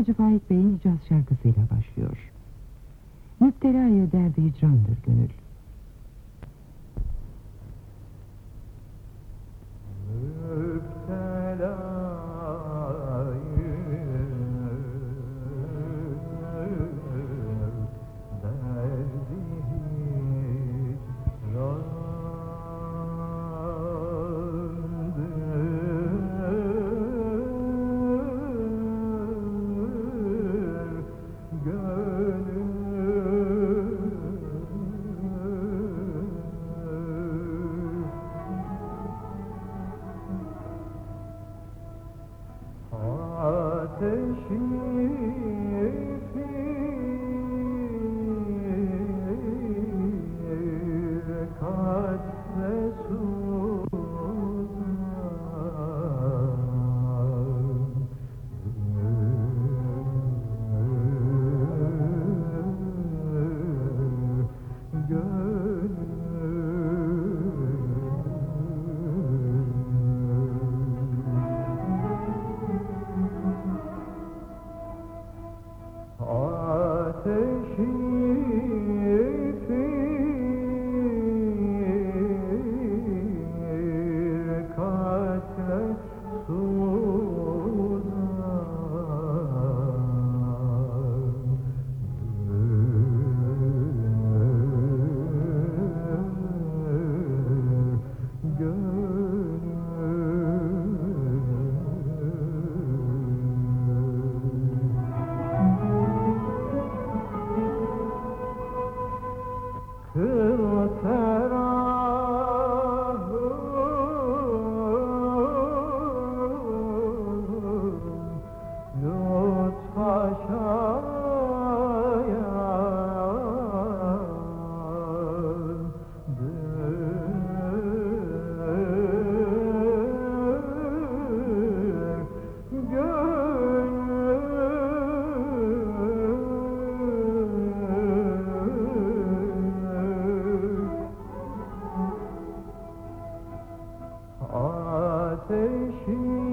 Hacı Faik Bey'in icaz şarkısıyla başlıyor. Müptelaya derdi hicrandır gönül. ateşi. eşi Hırta hmm